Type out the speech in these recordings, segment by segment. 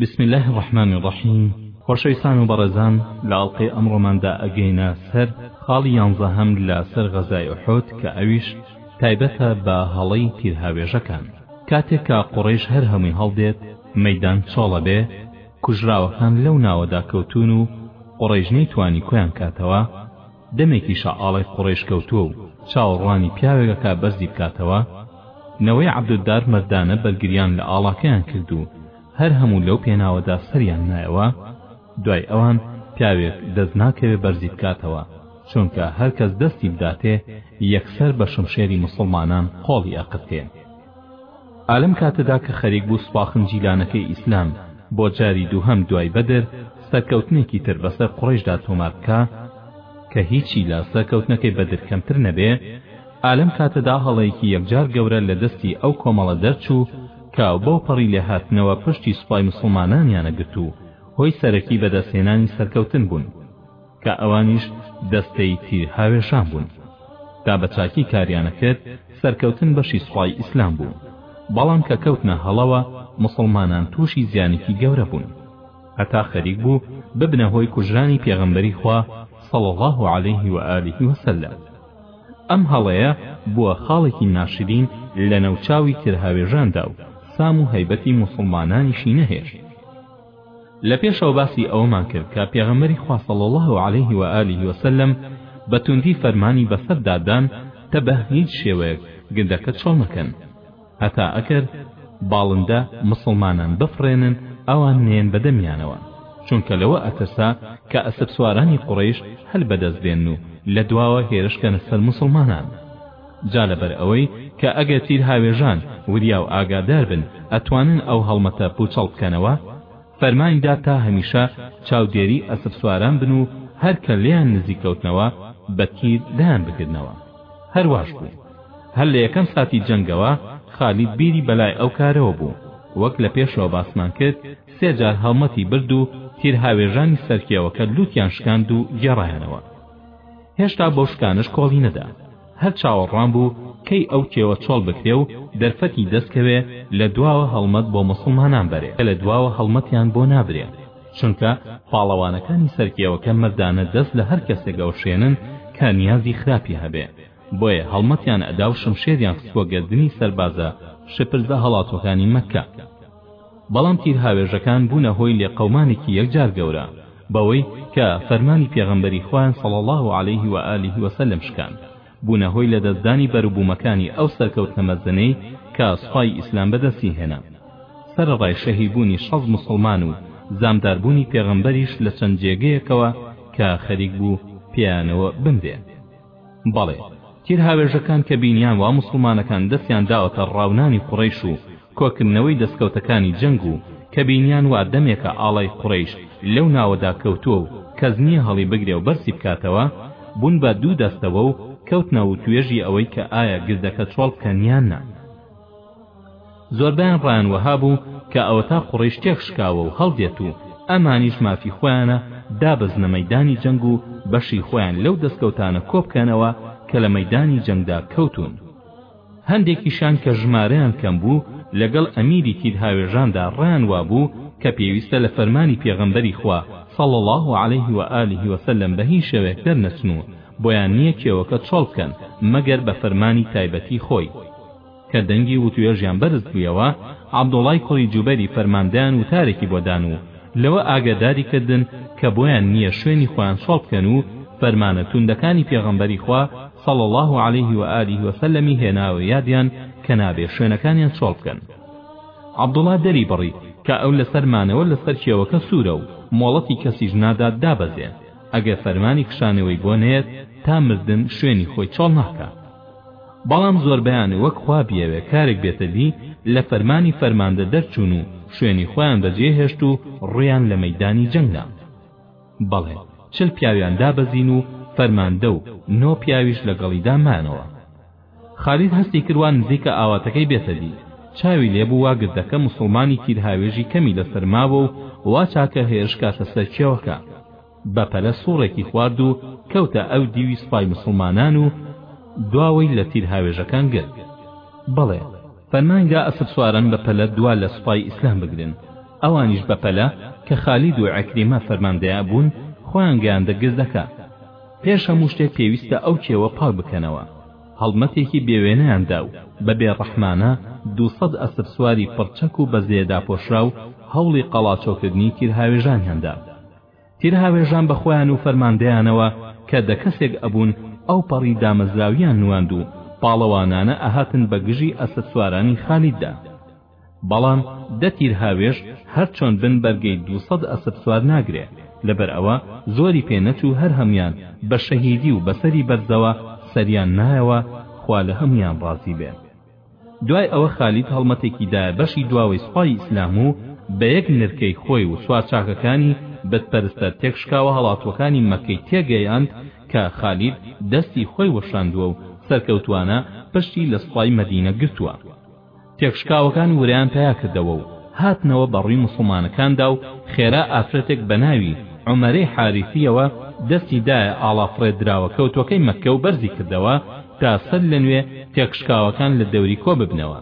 بسم اللە الرحمن الرحیم خۆشەویستان و بەڕێزان لە ئەڵقەی ئەمڕۆماندا ئەگەینە سەر خاڵی یانزەهەم لە سەر غەزای ئوحود کە ئەویش تایبەتە بە هەڵەی تیرهاوێژەکان کاتێک کە قوڕیش هەر هەمووی هەڵدێت مەدان چۆڵە بێ کوژراوەکان لەو ناوەدا کەوتون و قوڕیش نەیتوانی کۆیان کاتەوە دەمێکیشە ئاڵای قوڕەیش کەوتووە و چاوەڕوانی پیاوێک ئەکا بەرزی بکاتەوە، نەوەی عەبدولدار مەردانە بەرگریان لە ئاڵاکەیان کرد و هەر هەموو لەو پێناوەدا سەریان نایەوە، دوای ئەوان پیاوێک دەست ناکەوێ بەرزی بکاتەوە، چونکە هەر کەس دەستی بداتێ یەکسەر بە شمشێری موسڵمانان قۆڵی ئەقرتێ. ئالەم کاتەدا کە خەریک بوو سوپا خنجیلانەکەی ئیسلام بۆ جاری دووهەم دوای بەدر سەرکەوتنێکی تر بەسەر قوڕەیشدا تۆمار بکا کە هیچی لە سەرکەوتنەکەی بەدر کەمتر نەبێ ئالەم کاتەدا هەڵەیەکی یەکجار گەورە لە دەستی ئەو کۆمەڵە دەرچوو کە بەو پەڕی لێ هاتنەوە پشتی سوپای مسوڵمانانیانە گرت و هۆی سەرەکی بەدەستهێنانی سەرکەوتن بوون کە ئەوانیش دەستەی تیر هاوێژان بوون تا بە چاکی کاریانە کرد سەرکەوتن بەشی سوپای ئیسلام بوو بەڵام کە کەوتنە هەڵەوە موسڵمانان تووشی زیانێکی گەورە بوون هەتا خەریک بوو ببنە هۆی کوژرانی پێغەمبەری خوا صلی الله علیه و آله و سلم ئەم هەڵەیە بووە خاڵێکی ناشرین لە نەوچاوی تیرهاوێژاندا و سام و هەیبەتی موسڵمانانیشی نەهێشت لە پێشەوە باسی ئەوەمان کرد کە پێغەمبەری خوا صلی اللە علیه و آله و سلم بە توندی فەرمانی بەسەر دادان تە بە هیچ شێوەیەک گندەکە چۆڵ مەکەن هەتا ئەکەر باڵندە مسڵمانان بفڕێنن ئەوان نێن بە دەمیانەوە چونکە لەوە ئەترسا کە ئەسپسوارانی قوڕەیش هەل بەدەست بێنن و لە دواوە هێرش کەنە سەر مسڵمانان جا لەبەر ئەوەی کە ئەگەرچی هاوێژان وریا و ئاگادار بن ئەتوانن ئەو هەڵمەتە پوچەڵ بکەنەوە، فەرمانی دا تا هەمیشە چاودێری ئەسپسواران بن و هەر کە لێیان نزیک کەوتنەوە بە تیر دایان بگرنەوە. هەر واش بوو. هەر لە یەکەم ساتی جەنگەوە خالید بیری بەلای ئەو کارەوە بوو. وەک لە پێشەوە باسمان کرد سێ جار هەڵمەتی برد و تیر هاوێژانی سەر کێوەکە لووتیان شکاند و گێڕایانەوە. هێشتا بۆشکانش کۆڵی نەدا هەر چاوەڕوان بوو کەی ئەو کێوە چۆڵ بکرێ و دەرفەتی دەست کەوێ لە دواوە هەڵمەت بۆ موسڵمانان بەرێ کە لە دواوە هەڵمەتیان بۆ نابرێ چونکە پاڵەوانەکانی سەر کێوەکە مەردانە دەست لە هەر کەسێک ئەوشێنن کە نیازی خراپی هەبێ بۆیە هەڵمەتیان ئەدا و شمشێریان خستوە گەردنی سەربازە شپرزە هەڵاتوەکانی مەککە بەڵام پیرهاوێژەکان بوونە هۆی لێقەومانێکی یەکجار گەورە، بەوەی کە فەرمانی پێغەمبەری خوایان صلی اللە علیه و آله و سلم شکاند، بوونە هۆی لەدەستدانی بەروبوومەکانی ئەو سەرکەوتنە مەزنەی کە سوپای ئیسلام بەدەستی هێنا. سەرەڕای شەهیبوونی شەست موسڵمان و زامداربوونی پێغەمبەریش لە چەند جێگەیەکەوە کە خەریک بوو پێیانەوە بمرێ، بەڵێ تیر هاوێژەکان کە بینیان وا موسڵمانەکان دەستیان داوەتە ڕاونانی قوڕەیش و کۆکردنەوەی دەستکەوتەکانی جەنگ و کە بینیان وا دەمێکە ئاڵای قوڕەیش لەو ناوەدا کەوتووە و کەس نییە هەڵی بگرێ و بەرزی بکاتەوە بوون بە دوو دەستەوە و کەوتنە وتوێژی ئەوەی کە ئایا گردەکە چۆڵ بکەن یان نا. زۆربەیان ڕایان وەها بوو کە ئەوەتا قوڕەیش تێک شکاوە و هەڵدێت و ئەمانیش مافی خۆیانە دابەزنە مەیدانی جەنگ و بەشی خۆیان لەو دەستکەوتانە کۆبکەنەوە کە لە مەیدانی جەنگدا کەوتوون هەندێکیشیان کە ژمارەیان کەم بوو لەگەڵ ئەمیری تیرهاوێژاندا ڕایان وابوو کە پێویستە لە فەرمانی پێغەمبەری خوا صلی اللە علیه و آله و سلم بە هیچ شێوەیەک دەرنەچن و بۆیان نییە کێوەکە چۆڵ بکەن مەگەر بە فەرمانی تایبەتی خۆی کە دەنگی وتوێژیان بەرز بوویەوە، عەبدوڵای کوڕی جوبەری فەرماندەیان وتارێکی بۆ دان و لەوە ئاگەداری کردن کە بۆیان نییە شوێنی خۆیان چۆڵ بکەن و فەرمانە توندەکانی پێغەمبەری خوا صلی اللە علیه و آله و سلم-ی هێنایەوە یادیان کە نابێ شوێنەکانیان چۆڵ بکەن. عەبدوڵا دەریبڕی کە ئەو لەسەر مانەوە لەسەر کێوەکە سوورە و مۆڵەتی کەسیش نادات دابەزێ، ئەگەر فەرمانی کشانەوەی بۆ نەیەت تا مردن شوێنی خۆی چۆڵ ناکات. بەڵام زۆربەیان وەک خوا بیەوێ کارێک بێتە دی لە فەرمانی فەرماندە دەرچوون و شوێنی خۆیان بەجێ هێشت و ڕوویان لە مەیدانی جەنگ نا بەڵێ چل پیاویان دابەزین و فەرماندە و نۆ پیاویش لەگەڵیدا مانەوە خالید هەستی کرد وا نزیکە ئاواتەکەی بێتە دی چاوی لێبوو وا گردەکە موسڵمانی تیرهاوێژی کەمی لەسەر ماوە و وا چاکە هێرش کاتە سەر کێوەکە بەپەلە سوڕێکی خوارد و کەوتە ئەو دیوی سپای موسڵمانان و دواوەی لە تیر هاوێژەکان گرت. بەڵێ، فەرمانی دا ئەسپسواران بە پەلە دوا لە سپای ئیسلام بگرن، ئەوانیش بە پەلە کە خالید و عیکریمە فەرماندەیا بوون خۆیان گەیاندە گردەکە. پێش هەموو شتێک پێویستە ئەو کێوە پاک بکەنەوە. هەڵمەتێکی بێ وێنەیان دا و بە بێڕەحمانە دوو سەد ئەسپسواری پڕچەک و بەزەیە داپۆشراو هەوڵی قەڵاچۆکردنی تیر هاوێژانیان دا. تیرهاوێژان بە خۆیان و فەرماندەیانەوە کە دە کەسێک ئەبوون ئەوپەڕی دامەزراویان نواند و پاڵەوانانە ئەهاتن بە گژی ئەسپسوارانی خالیددا بەڵام دە تیرهاوێژ هەرچۆن بن بەرگەی دوو سەد ئەسپسوار ناگرێ لەبەر ئەوە زۆری پێ نەچوو هەر هەموان بە شەهیدی و بەسەری بەرزەوە سەریان نایەوە خوا لە هەموان ڕازی بێ. دوای ئەوە خالید هەڵمەتێکی دایە بەشی دواوەی سوپای ئیسلام و بەیەک نرکەی خۆی و سوارچاکەکانی بت پەرستە تێکشکاوە هەڵاتووەکانی مەککەی تێگەیاند کە خالید دەستی خۆی وەشاندووە و سەرکەوتووانە پشتی لە سوپای مەدینە گرتووە تێکشکاوەکان ورەیان پیا کردەوە و هاتنەوە بە ڕووی موسڵمانەکاندا و خێرا ئافرەتێک بە ناوی عومەرەی حاریثیەوە دەستی دایە ئاڵافڕێ دراوە کەوتوەکەی مەککە و بەرزی کردەوە تا سەر لە نوێ تێکشکاوەکان لە دەوری کۆ ببنەوە.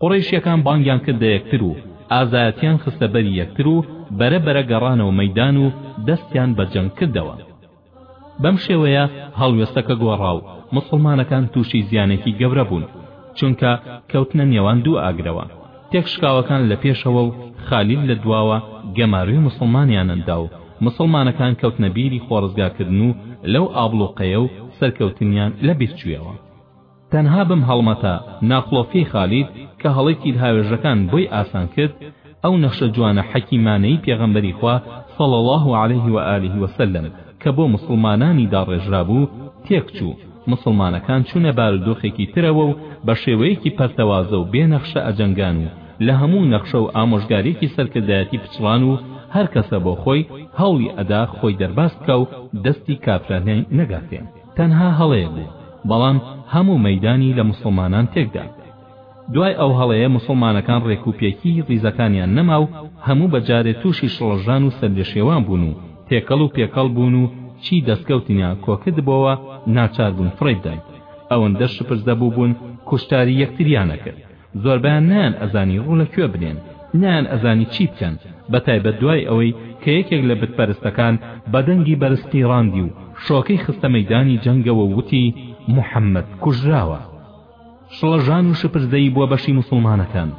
قوڕەیشیەکان بانگیان کردە یەکتر و ئازایەتیان خستە بەری یەکتر و بەرە بەرە گەڕانەوە مەیدان و دەستیان بە جەنگ کردەوە. بەم شێوەیە هەڵوێستەکە گۆڕا و موسڵمانەکان تووشی زیانێکی گەورە بوون، چونکە کەوتنە نێوان دوو ئاگرەوە. تێکشکاوەکان لە پێشەوە و خالیل لە دواوە گەماروی موسڵمانیان ئەندا و موسڵمانەکان کەوتنە بیری خۆڕزگا کردن و لەو ئابڵوقەیە و سەرکەوتنیان لە بیر چویەوە. تەنها بەم هەڵمەتە ناخڵۆفکەی خالید کە هەڵەی تیرهاوێژەکان بۆی ئاسان کرد، ئەو نەخشە جوانە حەکیمانەی پێغەمبەری خوا صلی اللە علیه و آله و سلم کە بۆ موسڵمانانی داڕێژرابوو تێک چوو، موسڵمانەکان چوونە بارودۆخێکی ترەوە و بە شێوەیەکی پەرتەوازە و بێ نەخشە ئەجەنگان و لە هەموو نەخشە و ئامۆژگاریەکی سەرکردایەتی پچڕان و هەر کەسە بۆ خۆی هەوڵی ئەدا خۆی دەرباز بکا و دەستی کافرە نەگاتێ. تەنها هەڵەیەک بوو، بەڵام هەموو مەیدانی لە موسڵمانان تێکدا. دوای ئەو هەڵەیە موسڵمانەکان ڕێک و پێکی ڕیزەکانیان نەما و هەموو بە جارێ تووشی شڵەژان و سەرلێشێوان بوون و تێکەڵ و پێکەڵ بوون و چی دەستکەوتنیان کۆکردبۆوە ناچار بوون فڕێی بدەن ئەوەندە شپرزەبوو بوون کوشتاری یەکتریان ئەکرد زۆربەیان نەیان ئەزانی ڕوو لە کوێ بنێن نەیان ئەزانی چی بکەن بە تایبەت دوای ئەوەی کە یەکێک لە بت پەرستەکان بە دەنگی بەرز قیڕاندی و شۆکەی خستە مەیدانی جەنگەوە و وتی محەممەد کوژراوە. شڵەژان و شپرزەیی بووە بەشی موسڵمانەکان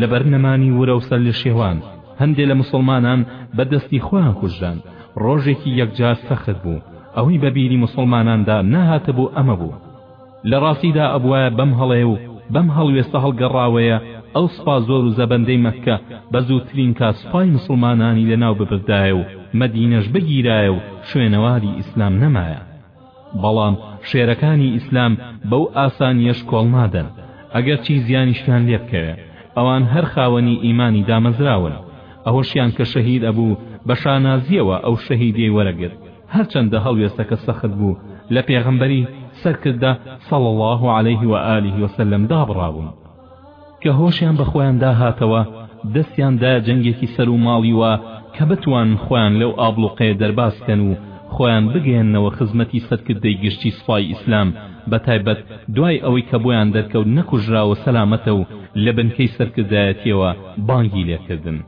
لەبەر نەمانی ورە و سەرلێشێوان هەندێ لە موسڵمانان بە دەستی خۆیان کوژران ڕۆژێکی یەکجار سەخت بوو ئەوەی بە بیری موسڵماناندا نەهاتبوو ئەمە بوو لە ڕاستیدا ئەبوایە بەم هەڵەیە و بەم هەڵوێستە هەڵگەڕاوەیە ئەو سوپا زۆر و زەبەندەی مەککە بە زووترین کات سوپای موسڵمانانی لەناو ببردایە و مەدینەش بگیرایە و شوێنەواری ئیسلام نەمایە بەڵام شێرەکانی ئیسلام بەو ئاسانییە شکۆڵ نادەن، ئەگەرچی زیانیشیان لێ بکەوێ، ئەوان هەر خاوەنی ئیمانی دامەزراون، ئەوەشیان کە شەهید ئەبوو بە شانازییەوە ئەو شەهیدیەی وەرەگرت، هەرچەندە هەڵوێستەکە سەخت بوو، لە پێغەمبەری، سەرکردە، صلی اللە علیه و آله وسلم دابڕابوون. کە هۆشیان بە خۆیاندا هاتەوە دەستیان دا جەنگێکی سەر و ماڵی وا کە بتوانن خۆیان لەو ئابڵوقەیە دەرباز بکەن و خۆیان بگەیەننەوە خزمەتی سەرکردەی گشتی سوپای ئیسلام بە تایبەت دوای ئەوەی کە بۆیان دەرکەوت نەکوژراوە سەلامەتە و لە بنکەی سەرکردایەتیەوە بانگی لێکردن.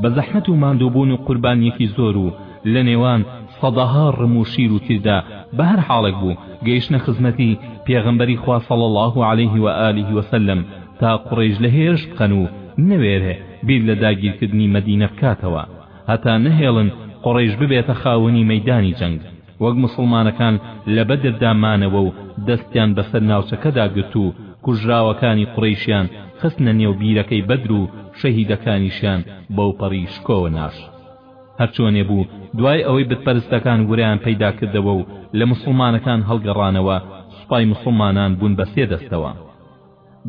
بە زەحمەت و ماندووبوون و قوربانییەکی زۆر و لە نێوان سەدەها ڕم و شیر و تیردا، بە هەر حاڵێک بوو، گەیشتنە خزمەتی پێغەمبەری خوا صلی اللە علیه و آله و سلم تا قوڕەیش لە هێرش بخەن و نەوێرێ بیر لە داگیرکردنی مەدینە بکاتەوە هەتا نەهێڵن قوڕەیش ببێتە خاوەنی مەیدانی جەنگ. وەک موسڵمانەکان لە بەدردا مانەوە و دەستیان بەسەر ناوچەکەدا گرت و کوژراوەکانی قورەیشیان خستنە نێو بیرەکەی بەدر و شەهیدەکانیشیان بەوپەڕی شکۆوە ناش هەرچۆنێ بوو دوای ئەوەی بتپەرستەکان ورەیان پەیدا کردەوە و لە موسڵمانەکان هەڵگەڕانەوە سوپای موسڵمانان بوون بە سێ دەستەوە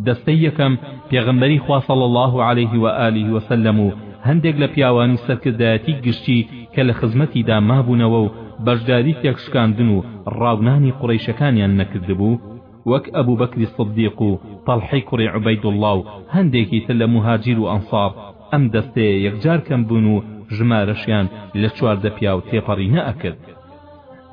دەستەی یەکەم پێغەمبەری خوا صلی اللە علیه و آله و سلم و هەندێک لە پیاوانی سەرکردایەتی گشتی کە لە خزمەتیدا مابوونەوە و بەشداری تێکشکاندن و ڕاونانی قوڕەیشەکانیان نەکردبوو وەک ابو بکر صدیق و طلحەی کوڕی عبیداللە و هەندێکی تر لە مهاجیر و انصار ئەم دەستەیە یەکجار کەم بوون و ژمارەشیان لە چواردە پیاو تێپەڕی نەئەکرد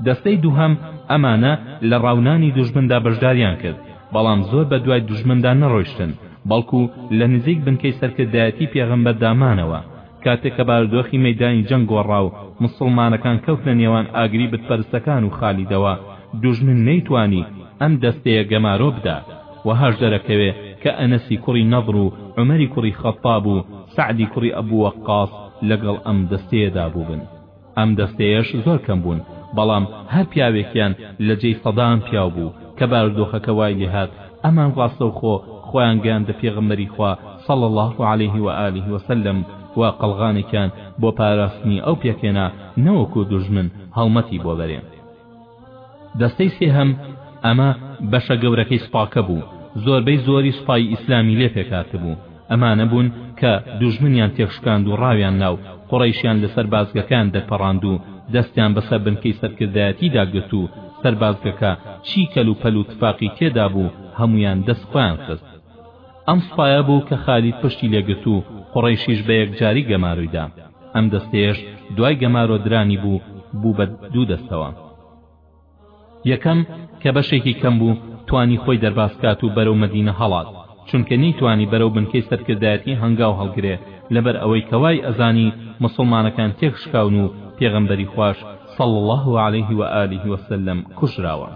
دەستەی دووهەم ئەمانە لە ڕاونانی دوژمندا بەشداریان کرد بەڵام زۆر بە دوای دوژمندا نەڕۆیشتن بەڵکو لە نزیک بنکەی سەرکردایەتی پێغەمبەردا مانەوە کاتێک کە بارودۆخی مەیدانی جەنگ گۆڕا و موسڵمانەکان کەوتنە نێوان ئاگری بتپەرستەکان و خالیدەوە دوژمن نەیتوانی ئەم دەستەیە گەمارۆ بدا وەهاش دەرەکەوێ کە ئەنەسی کوڕی نەضر و عومەری کوڕی خەتاب و سەعدی کوڕی ئەبو وەقاس لەگەڵ ئەم دەستەیەدا بووبن. ئەم دەستەیەش زۆر کەم بوون، بەڵام هەر پیاوێکیان لە جێی سەدان پیاو بوو، کە بارودۆخەکە وای لێ هات، ئەمان ڕاستەوخۆ خۆیان گەیاندە پێغەمبەری خوا صلی اللە علیه و آله و سلم و قەڵغانێکیان بۆ پاراستنی ئەو پێکهێنا نەوەکو دوژمن هەڵمەتی بۆ بەرێن. دەستەی سێهەم، ئەمە بەشە گەورەکەی سوپاکە بوو، زۆربەی زۆری سوپای ئیسلامی لێ پێکهاتبوو، ئەمانە بوون کە دوژمنیان تێکشکاند و ڕاویان نا و قوڕەیشیان لە سەربازگەکەیان دەرپەڕاند و دەستیان بەسەر بنکەی سەرکردایەتیدا گرت و سەربازگەکە چی کەل و پەل و تفاقی تێدا بوو هەموویان دەست خۆیان خست ئەم سوپایە بوو کە خالید پشتی لێ گرت و قوڕەیشیش بە یەکجاری گەمارۆی دا. ئەم دەستەیەش دوای گەمارۆ درانی بوو، بوو بە دوو دەستەوە. یەکەم، کە بەشێکی کەم بوو، توانی خۆی دەرباز کات و بەرەو مەدینە هەڵات، چونکە نەیتوانی بەرەو بنکەی سەرکردایەتیی هەنگاو هەڵگرێ، لەبەر ئەوەی کە وای ئەزانی موسڵمانەکان تێک شکاون و پێغەمبەری خواش، صلی اللە علیه و آله و سلم، کوژراوە.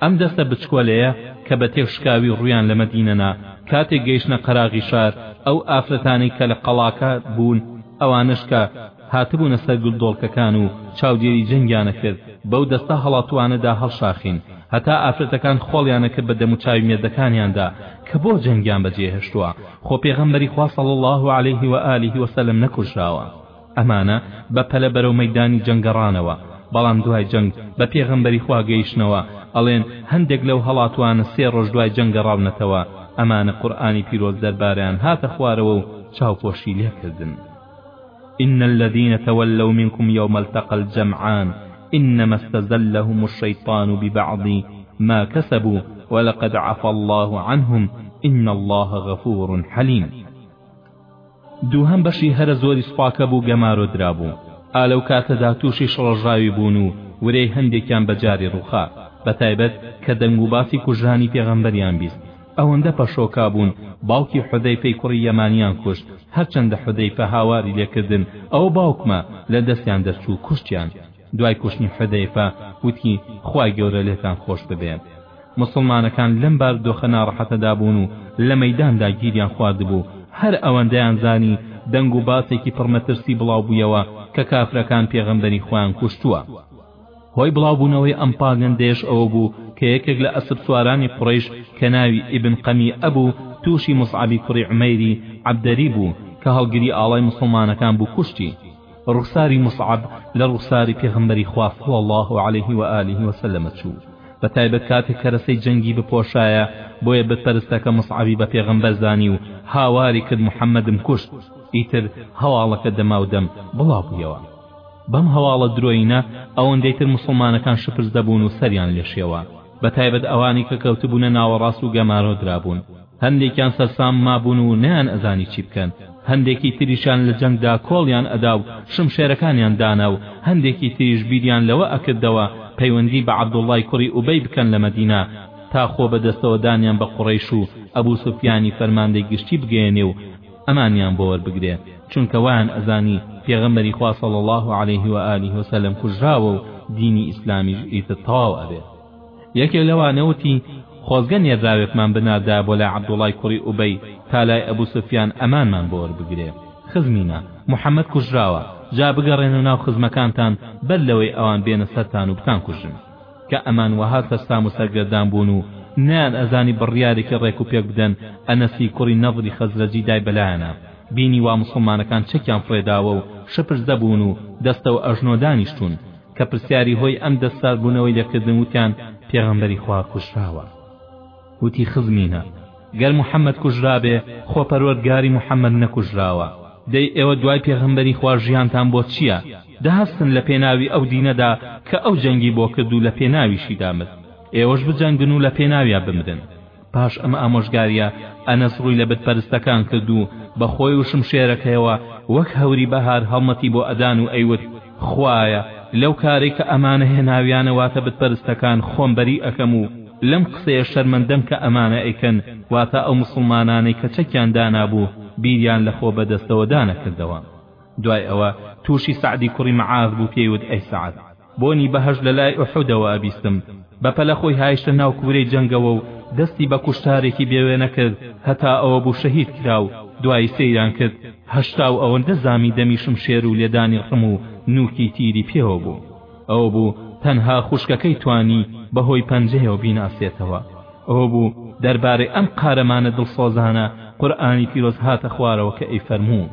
ئەم دەستە بچکۆلەیە کە بە تێکشکاوی ڕوویان لە مەدینە نا، کاتێک گەیشتنە قەراغی شار، ئەو ئافرەتانەی کە لە قەڵاکە بوون، ئەوانەش کە هاتبوونە سەر گل دۆڵکەکان و چاودێری جەنگیان ئەکرد، بەو دەستە هەڵاتووانەدا هەڵشاخین، هەتا ئافرەتەکان خۆڵیان ئەکرد بە دەموچاوی مێردەکانیاندا کە بۆ جەنگیان بەجێهێشتووە، خۆ پێغەمبەری خوا صلی اللە علیه و آله و سلم نەکوژراوە. ئەمانە بە پەلە بەرەو مەیدانی جەنگ گەڕانەوە، بەڵام دوای جەنگ بە پێغەمبەری خوا گەیشتنەوە، ئەڵێن هەندێک لەو هەڵاتووانە سێ ڕۆژ دوای جەنگ گەڕاونەتەوە، ئەمانە قورئانی پیرۆز دەربارەیان هاتە خوارەوە و چاوپۆشی لێکردن. ان الذین تولوا منکم یوم التقی الجمعان انما استزلهم الشیطان ببعض ما کسبوا ولقد عفی الله عنهم ان الله غفور حلیم. دووهەم بەشی هەرە زۆری سوپاکە بوو گەمارۆ درابوو ئا لەو کاتەدا تووشی شڵەژاوی بوون و ورەی هەندێکیان بە جاری ڕووخا بە تایبەت کە دەنگ و باسی کوژرانی پێغەمبەریان بیست ئەوەندە پەشۆکا بوون باوکی حوذەیفەی کوڕی یەمانیان کوشت هەرچەندە حوذەیفە هاواری لێکردن ئەوە باوکمە لە دەستیان دەرچوو کوشتیان دوای کوشتنی حودەیفە وتی خوای گەورە لێتان خۆش ببێ موسڵمانەکان لەم باردۆخە ناڕەحەتەدا بوون و لە مەیداندا گیریان خواردبوو هەر ئەوەندەیان زانی دەنگ و باسێکی پڕ مەترسی بڵاو بوویەوە کە کافرەکان پێغەمبەری خۆیان کوشتووە هۆی بڵاوبوونەوەی ئەم پاگەندەیەش ئەوە بوو کە یەکێک لە ئەسپ سوارانی قوڕەیش کە ناوی ئیبن قەمی ئەبوو تووشی موسعەبی کوڕی عومەیری عەبدەری بوو کە هەڵگری ئاڵای موسڵمانەکان بوو کوشتی ڕوخساری موسعەب لە ڕوخساری پێغەمبەری خوا صلی اللە علیه و آله و سلم چوو بەتایبەت کاتێک کەرەسەی جەنگی بپۆشایە بۆیە بت پەرستەکە موسعەبی بە پێغەمبەر زانی و هاواری کرد محمدم کوشت ئیتر هەواڵەکە دەماو دەم بڵاو بوویەوە بەم هەواڵە درۆینە ئەوەندەی تر موسڵمانەکان شپرزە بوون و سەریان لێ شێوا بەتایبەت ئەوانی کە کەوتبوونە ناوەڕاست و گەمارۆ درابوون هەندێکیان سەرسام مابوون و نەیان ئەزانی چی بکەن هەندێکی تریشان لە جەنگدا کۆڵیان ئەدا و شمشێرەکانیان دانا و هەندێکی تریش بیریان لەوە ئەکردەوە پەیوەندی بە عەبدوڵڵای کوڕی ئوبەی بکەن لە مەدینە تا خۆ بەدەستەوە دانیان بە قوڕەیش و ئەبوسوفیانی فەرماندەی گشتی بگەیەنێ و ئەمانیان بۆ وەربگرێ چونکە وایان ئەزانی پێغەمبەری خوا صلی اللە علیه و آله و سلم کوژراوە و دینی ئیسلامیش ئیتر تەواو ئەبێ یەکێ لەوانە وتی خۆزگە نێرراوێکمان بناردایە بۆ لای عبدوڵای کوڕی ئوبەی تا لای ئەبو سفیان ئەمانمان بۆ وەربگرێ خزمینە محمد کوژراوە جا بگەڕێنە ناو خزمەکانتان بەر لەوەی ئەوان بێنە سەرتان و بتانکوژن کە ئەمان وەها سەرسام و سەرگەردان بوون و نەیان ئەزانی بڕیارێکی ڕێک و پێک بدەن ئەنەسی کوڕی نەضری خەزرەجی دای بەلایانە بینی وا موسڵمانەکان چەکیان فڕێداوە و شپرزە بوون و دەستەو ئەژنۆ دانیشتوون کە پرسیاری هۆی ئەم دەست سارد بوونەوەی لێکردن وتیان پێغەمبەری خوا کوژراوە. وتی خزمینە گەر محمد کوژرابێ خۆ پەروەردگاری محمد نەکوژراوە دەی ئێوە دوای پێغەمبەری خوا ژیانتان بۆ چیە دەهەستن لە پێناوی ئەو دینەدا کە ئەو جەنگی بۆ کرد و لە پێناویشیدا مرد ئێوەش بجەنگن و لە پێناویا بمرن پاش ئەم ئامۆژگاریە ئەنەس ڕووی لە بتپەرستەکان کرد و بە خۆی و شمشێرەکەیەوە وەک هەوری بەهار هەڵمەتی بۆ ئەدان و ئەیوت خوایە لەو کارەی کە ئەمانە هێناویانە واتە بت پەرستەکان خۆم بەری ئەکەم و لەم قسەیە شەرمەندەم کە ئەمانە ئەیکەن واتە ئەو موسڵمانانەی کە چەکیان دانابوو بیریان لە خۆ بەدەستەوە دانەکردەوە دوای ئەوە توشی سەعدی کوڕی معاذ بوو پێی وت ئەی سەعد بۆنی بەهەشت لەلای ئوحودەوە ئەبیستم بەپەلە خۆی هایشتە ناو کوورەی جەنگەوە و دەستی بە کوشتارێکی بێ وێنە کرد هەتا ئەوە بوو شەهید کرا و دوایی سەیران کرد هەشتا و ئەوەندە زامی دەمی شمشێر و لێدانی ڕقم و نووکی تیری پێوە بوو ئەوە بوو تەنها خوشکەکەی توانی بە هۆی پەنجەیەوە بیناسێتەوە ئەوە بوو دەربارەی ئەم قارەمانە دڵسۆزانە قورئانی پیرۆز هاتە خوارەوە کە ئەیفەرموو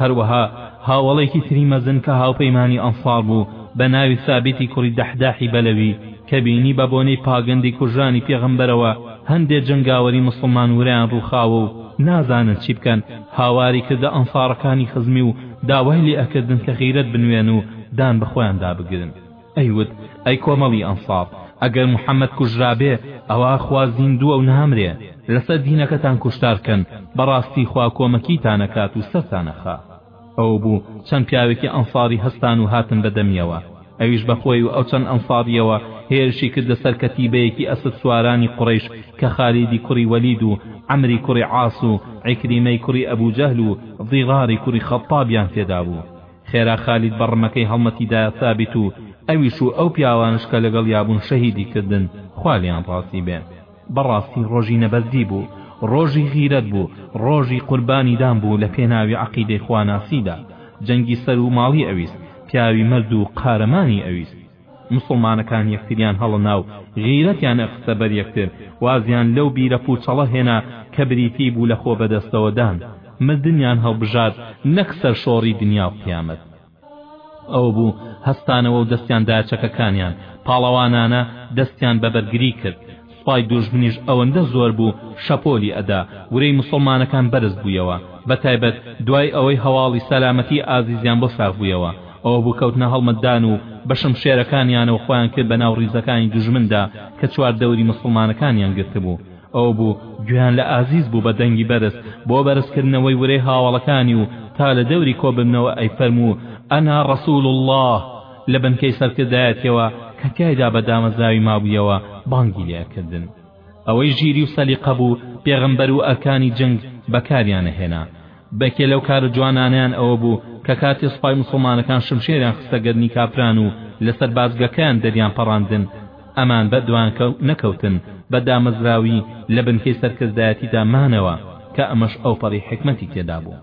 هەروەها هاوەڵێکی تری مەزن کە هاوپەیمانی ئەنسار بوو بە ناوی سابیتی کوڕی دەحداحی بەلەوی کە بینی بە بۆنەی پاگەندەی کوژرانی پێغەمبەرەوە هەندێ جەنگاوەری موسڵمان ورەیان ڕووخاوە و نازانن چی بکەن هاواری کردە ئەنسارەکانی خزمی و داوای لێ ئەکردن کە غیرەت بنوێن و دان بە خۆیاندا بگرن ئەیوت، ئەی کۆمەڵی ئەنسار، ئەگەر محەمەد کوژرابێ، ئەوا خوا زیندووە و نامرێ، لەسەر دینەکەتان کوشتار کەن، بەڕاستی خوا کۆمەکیتان ئەکات و سەرتان ئەخا. ئەوە بوو چەند پیاوێکی ئەنساری هەستان و هاتن بە دەمیەوە، ئەویش بە خۆی و ئەو چەند ئەنساریەوە هێرشی کردە سەر کەتیبەیەکی ئەسپسوارانی قوڕەیش کە خالیدی کوڕی وەلید و عەمری کوڕی عاس و عیکریمەی کوڕی ئەبو جەهل و ضیراری کوڕی خەتابیان تێدا بوو. خێرا خالید بە ڕمەکەی هەڵمەتیدایە سابیت و ئەویش و ئەو پیاوانەش کە لەگەڵیا بوون شەهیدی کردن خوا لێیان ڕازی بێ. بەڕاستی ڕۆژی نەبەردی بوو، ڕۆژی غیرەت بوو، ڕۆژی قوربانی دان بوو لە پێناوی عەقیدەی خواناسیدا، جەنگی سەروو ماڵی ئەویست، پیاوی مەرد و قارەمانی ئەویست. موسڵمانەکان یەکتریان هەڵنا و غیرەتیان ئەخستە بەر یەکتر، وازیان لەو بیرە پووچەڵە هێنا کە بریتی بوو لە خۆبەدەستەوە دان، مردنیان هەڵبژارد نەک سەرشۆڕی دنیا و قیامەت. ئەوە بوو هەستانەوە و دەستیان دا چەکەکانیان، پاڵەوانانە دەستیان بە بەرگری کرد، سوپای دوژمنیش ئەوەندە زۆر بوو شەپۆلی ئەدا، ورەی موسڵمانەکان بەرز بوویەوە، بەتایبەت دوای ئەوەی هەواڵی سەلامەتی ئازیزیان بۆ ساغ بوویەوە، ئەوە بوو کەوتنە هەڵمەتدان و بە شمشێرەکانیانەوە خۆیان کرد بە ناو ڕیزەکانی دوژمندا کە چواردەوری موسڵمانەکانیان گرتبوو، ئەوە بوو گوێیان لە ئازیز بوو بە دەنگی بەرز بۆ بەرز کردنەوەی ورەی هاوەڵەکانی و تا لە دەوری کۆ ببنەوە ئەیفەرموو، انا رسول اللە! لە بنکەی سەرکردایەتیەوە کە تیایدا بە دامەزراوی مابوویەوە بانگی لێ ئەکردن ئەوەی ژیری و سەلیقە بوو پێغەمبەر و ئەرکانی جەنگ بەکاریان ئەهێنا بەکێ لەو کارە جوانانەیان ئەوە بوو کە کاتێ سوپای موسڵمانەکان شمشێریان خستە گەرنی کافران و لەسەر بازگەکەیان دەریان پەڕاندن ئەمان بەدوان نەکەوتن بە دامەزراوی لە بنکەی سەرکردایەتیدا مانەوە کە ئەمەش ئەوپەڕی حکمەتی تێدا بوو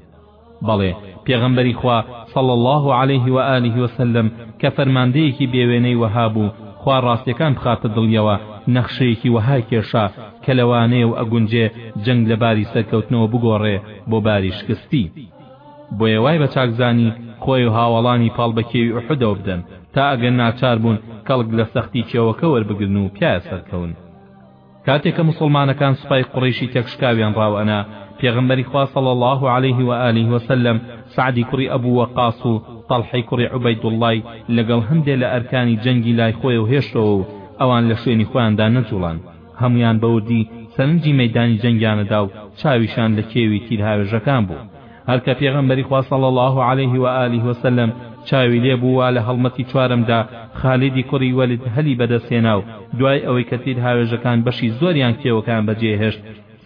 بەڵێ پێغەمبەری خوا صلی اللە علیه و آله و سلم کە فەرماندەیەکی بێ وێنەی وەها بوو خوا ڕاستیەکان بخاتە دڵیەوە نەخشەیەکی وەهای کێشا کە لەوانەیە و ئەگونجێ جەنگ لە باری سەرکەوتنەوە بگۆڕێ بۆ باری شکستی بۆیە وای بە چاک زانی خۆی و هاوەڵانی پاڵ بە کێوی ئوحودەوە بدەن تا ئەگەر ناچار بوون کەڵک لە سەختی کێوەکە وەربگرن و پیایا سەرکەون. کاتێ کە موسڵمانەکان سوپای قوڕەیشی تێکشکاویان ڕاو ئەنا پێغەمبەری خوا صلی اللە علیه و آله و سلم سەعدی کوڕی ئەبو وەقاص و طەلحەی کوڕی عوبەیدوڵڵای لەگەڵ هەندێ لە ئەرکانی جەنگی لای خۆیەوە هێشتەوە و ئەوان لە شوێنی خۆیاندا نەجوڵان هەموویان بەوردی سەرنجی مەیدانی جەنگیانەدا و چاویشیان لە کێوی تیرهاوێژەکان بوو هەر کە پێغەمبەری خوا صلی اللە علیه و آله و سلم چاوی لێ بوو وا لە هەڵمەتی چوارەمدا خالیدی کوڕی وەلید هەلی بەدەست هێنا و دوای ئەوەی کە تیر هاوێژەکان بەشی زۆریان کێوەکەیان بەجێ هێشت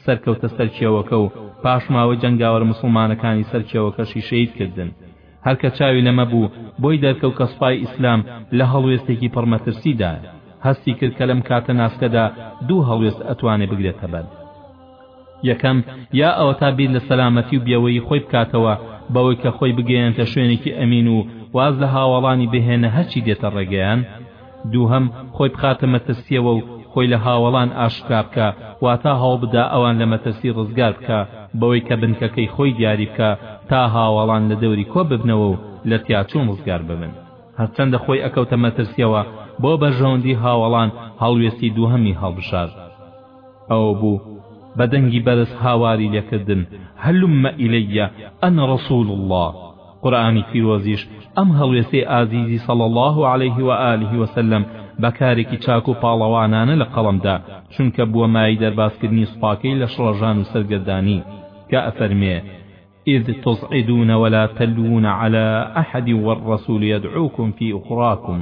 سەرکەوتە سەر کێوەکە و پاشماوەی جەنگاوەر موسڵمانەکانی سەر کێوەکەشی شەهید کردن هەر کە چاوی لەمە بوو بۆی دەرکەوت کە سوپای ئیسلام لە هەڵوێستێکی پڕ مەترسیدایە هەستی کرد کە لەم کاتە ناسکەدا دوو هەڵوێست ئەتوانێ بگرێتە بەر یەکەم، یا ئەوەتا بیر لە سەلامەتی و بێوەیی خۆی بکاتەوە بەوەی کە خۆی بگەیەنێتە شوێنێکی ئەمین و واز لە هاوەڵانی بهێنە هەرچی دێتە ڕێگەیان. دووهەم، خۆی بخاتە مەترسییەوە و خۆی لە هاوەڵان ئاشکرا بکا، واتە هەوڵبدا ئەوان لە مەترسی ڕزگار بکا بەوەی کە بنکەکەی خۆی دیاری بکا تا هاوەڵان لە دەوری کۆ ببنەوە و لە تیاچوون ڕزگار ببن. هەرچەندە خۆی ئەکەوتە مەترسییەوە، بۆ بەرژەوەندی هاوەڵان هەڵوێستی دووهەمی هەڵبژارد. ئەوە بوو بە دەنگی بەرز هاواری لێکردن هلم الی انا رسول اللە قورئانی پیرۆزیش ئەم هەڵوێستەی ئازیزی صلی اللە علیه و آله و سلم بە کارێکی چاک و پاڵەوانانە لە قەڵەم دا چونکە بووە مایەی دەربازکردنی سوپاکەی لەشڕەژان و سەرگەردانی کە ئەفەرمێ اذ تصعدون ولا تلوون علی احد والرسول یدعوکم فی اخراکم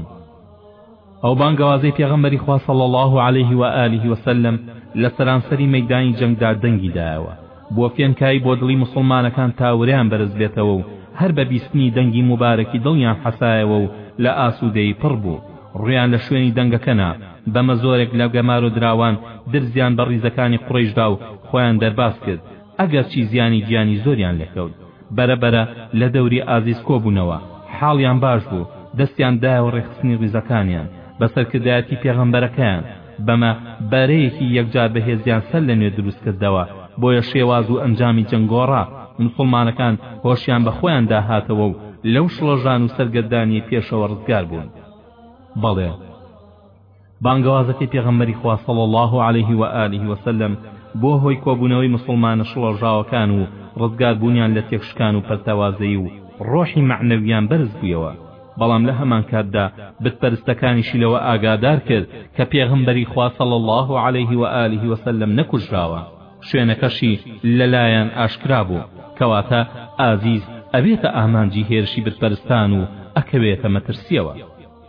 ئەو بانگەوازەی پێغەمبەری خوا صلی اللە علیه و آله و سلم لە سەرانسەری مەیدانی جەنگدا دەنگی دایەوە بۆ فێنکایی بۆ دڵی موسڵمانەکان تا ورەیان بەرز بێتەوە و هەر بە بیستنی دەنگی موبارەکی دڵیان حەسایەوە و لە ئاسوودەیی پڕ بوو ڕویان لە شوێنی دەنگەکە نا بەمە زۆرێک لە گەمارۆدراوان درزیان بە ڕیزەکانی قوڕەیشدا و خۆیان دەرباز کرد ئەگەرچی زیانی گیانی زۆریان لێکەوت، بەرە بەرە لە دەوری ئازیز کۆبوونەوە، حاڵیان باش بوو، دەستیان دایەوە ڕێکخستنی ڕیزەکانیان، بە سەرکردایەتی پێغەمبەرەکەیان، بەمە بەرەیەکی یەکجار بەهێزیان سەر لە نوێ دروست کردەوە، بۆیە شێواز و ئەنجامی جەنگ گۆڕا، موسڵمانەکان هۆشیان بە خۆیاندا هاتەوە و لەو شڵەژان و سەرگەردانیەی پێشەوە ڕزگار بوون. بەڵێ! بانگەوازەکەی پێغەمبەری خوا صلی اللە علیه و آله و سلم بووە هۆی کۆبوونەوەی موسڵمانە شڵەژاوەکان و ڕزگاربوونیان لە تێکشکان و پەرتەوازەیی و ڕۆحی مەعنەوییان بەرزبوویەوە بەڵام لە هەمانکاتدا بت پەرستەکانیشی لەوە ئاگادار کرد کە پێغەمبەری خوا صلی اللە علیه و آله و سلم نەکوژراوە شوێنەکەشی لەلایان ئاشکرا بوو کەواتە ئازیز ئەبێتە ئامانجی هێرشی بت پەرستان و ئەکەوێتە مەترسییەوە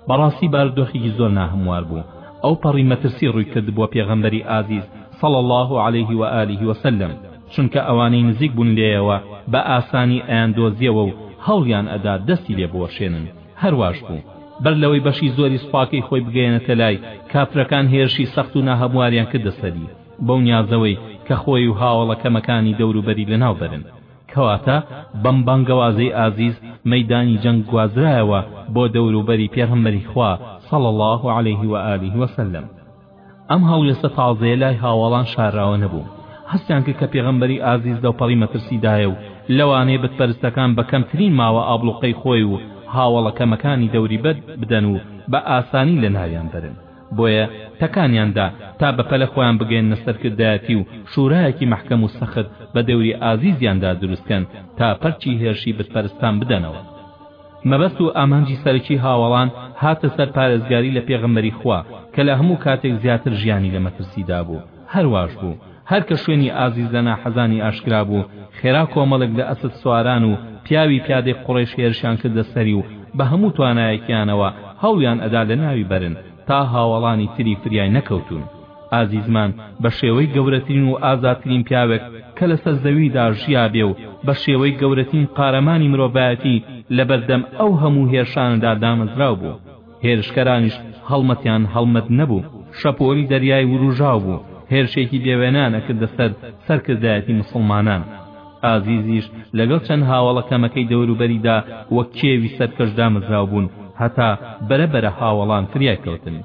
بەڕاستی بارودۆخێکی زۆر ناهەموار بوو ئەوپەڕی مەترسی ڕووی کردبووە پێغەمبەری ئازیز صلی اللە علیه و آله و سلم چونکە ئەوانەی نزیک بوون لێیەوە بە ئاسانی ئەیاندۆزیەوە و هەوڵیان ئەدا دەستی لێ بوەشێنن هەرواش بوو بەر لەوەی بەشی زۆری سوپاکەی خۆی بگەیەنێتە لای کافرەکان هێرشی سەخت و ناهەمواریان کردە سەری بەو نیازەوەی کە خۆی و هاوەڵە کەمەکانی دەوروبەری لەناو بەرن کەواتە بەم بانگەوازەی ئازیز مەیدانی جەنگ گوازرایەوە بۆ دەوروبەری پێغەمبەری خوا صلی اللە علیه و آله و سلم. ئەم هەڵوێستە تازەیە لای هاوەڵان شاراوە نەبوو، هەستیان کرد کە پێغەمبەری ئازیز لەوپەڕی مەترسیدایە و لەوانەیە بتپەرستەکان بە کەمترین ماوە ئابڵوقەی خۆی و هاوەڵە کەمەکانی دەوریبەر بدەن و بە ئاسانی لەناویان بەرن. بۆیە تەکانیان دا تا بەپەلە خۆیان بگەیەننە سەرکردایەتی و شورایەکی مەحکەم و سەخت بە دەوری ئازیزیاندا دروست کەن تا پەرچی هێرشی بتپەرستان بدەنەوە. مەبەست و ئامانجی سەرەکی هاوەڵان هاتە سەر پارێزگاری لە پێغەمبەری خوا کە لە هەموو کاتێک زیاتر ژیانی لە مەترسیدا بوو. هەر واش بوو. هەر کە شوێنی ئازیز لە ناحەزانی ئاشکرا بوو، خێرا کۆمەڵێک لە ئەسپ سواران و پیاوی پیادەی قوڕەیش هێرشیان کردە سەری و بە هەموو توانایەکیانەوە هەوڵیان ئەدا لە ناوی بەرن تا هاوەڵانی تری فریای نەکەوتوون. ئازیزمان بە شێوەی گەورەترین و ئازاترین پیاوێک کە لە سەر زەویدا ژیابێ و بە شێوەی گەورەترین قارەمانی مرۆڤایەتی لە بەردەم ئەو هەموو هێرشانەدا دامەزراو بوو. هێرشکەرانیش هەڵمەتیان هەڵمەت نەبوو، شەپۆلی دەریای ورووژاو بوو، هێرشێکی بێوێنان ئەکردە سەر سەرکردایەتی موسڵمانان. ئازیزیش لەگەڵ چەند هاوەڵە کەمەکەی دەوروبەریدا وەک کێوی سەرکەش دامەزراو بوون، هەتا بەرە بەرە هاوەڵان فریای کەوتن.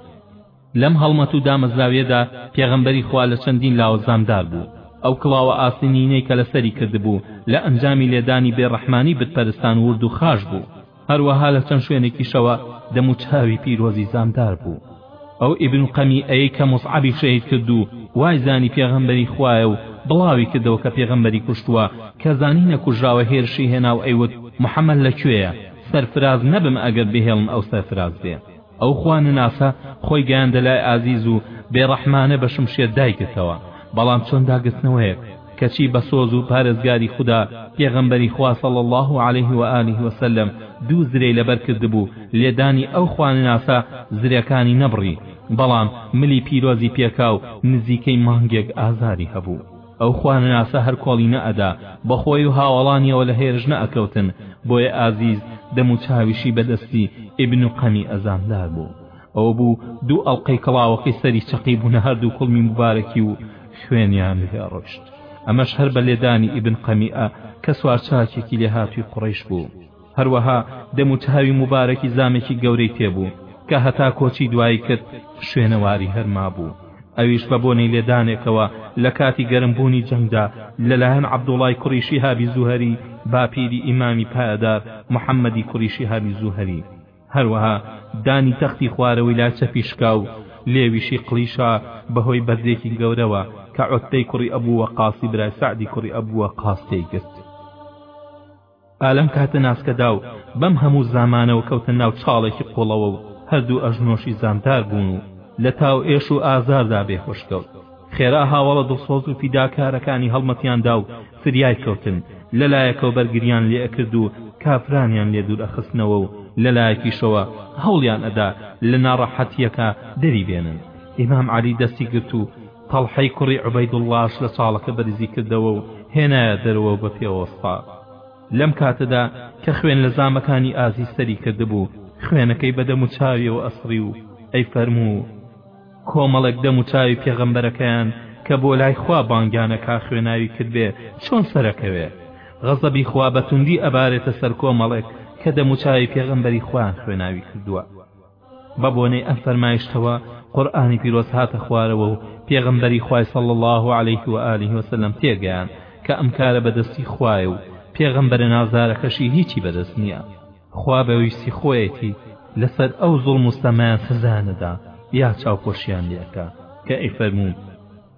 لەم هەڵمەت و دامەزراویەدا پێغەمبەری خوا لە چەندین لاوە زامدار بوو ئەو کڵاوە ئاسنینەی کە لەسەری کردبوو لە ئەنجامی لێدانی بێ ڕەحمانی بت پەرستان ورد و خاش بوو هەروەها لە چەند شوێنێکیشەوە دەمو چاوی پیرۆزی زامدار بوو ئەو ئیبن قەمی ئەی کە مصعبی شەهید کرد و وای زانی پێغەمبەری خوایە و بڵاوی کردەوە کە پێغەمبەری کوشتووە کە زانی نەکوژراوە هێرشی هێنا و ئەیوت محەمەد لە کوێیە سەرفراز نەبم ئەگەر بهێڵن ئەو سەرفراز بێ ئەو خوا نەناسە خۆی گەیاندە لای ئازیز و بێ ڕەحمانە بە شمشێر دایگرتەوە، بەڵام چۆن داگرتنەوەیەک کەچی بە سۆز و پارێزگاری خودا پێغەمبەری خوا صلی اللە علیه و آله و سلم دوو زرێی لەبەر کردبوو لێدانی ئەو خوا نەناسە زرەکانی نەبڕی بەڵام ملی پیرۆزی پێکا و نزیکەی مانگێک ئازاری هەبوو. ئەو خوانەناسە هەر کۆڵی نەئەدا بە خۆی و هاوەڵانیەوە لە هێرش نەئەکەوتن بۆیە ئازیز دەم و چاویشی بە دەستی ئیبن قەمی ئەزامدار بوو ئەوە بوو دوو ئەڵقەی کڵاوەکەی سەری چەقیبوونە هەردوو کوڵمی موبارەکی و خوێنیان لێ ڕشت ئەمەش هەر بە لێدانی ئیبن قەمیئە کە سوارچاکێکی لێهاتووی قوڕەیش بوو هەروەها دەم و چاوی موبارەکی زامێکی گەورەی پێ بوو کە هەتا کۆچی دوایی کرد شوێنەواری هەر مابوو ئەویش بە بۆنەی لێدانێکەوە لە کاتی گەرم بوونی جەنگدا لەلایەن عەبدوڵای کوڕی شیهابی زوهری باپیری ئیمامی پایەدار محەممەدی کوڕی شیهابی زوهری هەروەها دانی تەختی خوارەوەی لای چەپی شکا و لێویشی قڵیشا بەهۆی بەردێکی گەورەوە کە عوتبەی کوڕی ئەبو وەقاسی برای سەعدی کوڕی ئەبو وەقاس تێی گرت با لەم کاتە ناسکەدا و بەم هەموو زامانەوە کەوتە ناو چاڵێکی قوڵەوە و هەردوو ئەژنۆشی زامدار بوون و لە تاوئێش و ئازاردا بێ هۆش کەوت خێرا هاوەڵە دڵسۆز و فیداکارەکانی هەڵمەتیاندا و فریای کەوتن لە لایەکەوە بەرگریان لێ ئەکرد و کافرانیان لێ دوور ئەخستنەوە و لە لایەکیشەوە هەوڵیان ئەدا لە ناڕەحەتییەکە دەری بێنن ئیمام عەلی دەستی گرت و تەڵحەی کوڕی عوبەیدوڵڵاش لە چاڵەکە بەرزی کردەوە و هێنایە دەرەوە و بە پێ وەستا. لەم کاتەدا کە خوێن لە زامەکانی ئازیز سەری کردبوو، خوێنەکەی بە دەموچاویەوە ئەسڕی و ئەیفەرموو، کۆمەڵێک دەموچاوی پێغەمبەرەکەیان کە بۆ لای خوا بانگیان ئەکا خوێناوی کردبێ چۆن سەرەکەوێ؟ غەزەبی خوا بە توندی ئەبارێتە سەر کۆمەڵێک کە دەموچاوی پێغەمبەری خوایان خوێناوی کردووە. بە بۆنەی ئەم فەرمایشتەوە قورئانی پیرۆز هاتە خوارەوە و پێغەمبەری خوای صلی اللە علیه و آله وسلم تێگەیان کە ئەم کارە بە دەستی خوایە و پێغەمبەرە نازدارەکەشی هیچی بەدەست نییە خوا بە ویستی خۆیەتی لەسەر ئەو زوڵم و ستەمەیان سزایان نەدا یا چاوپۆشیان لێکا کە ئەیفەرموو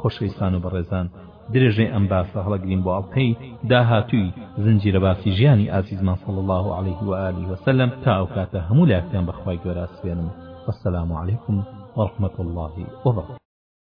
خۆشەویستان و بەڕێزان درێژەی ئەم باسە هەڵەگرین بۆ ئەڵلقەی داهاتووی زنجیرە باسی ژیانی ئازیزمان صلی الله علیه و آله و سلم تا ئەو کاتە هەموو لایەکتان بەخوای گەورە ئەسپێرم والسلام علیکم ورحمة الله وبرکاته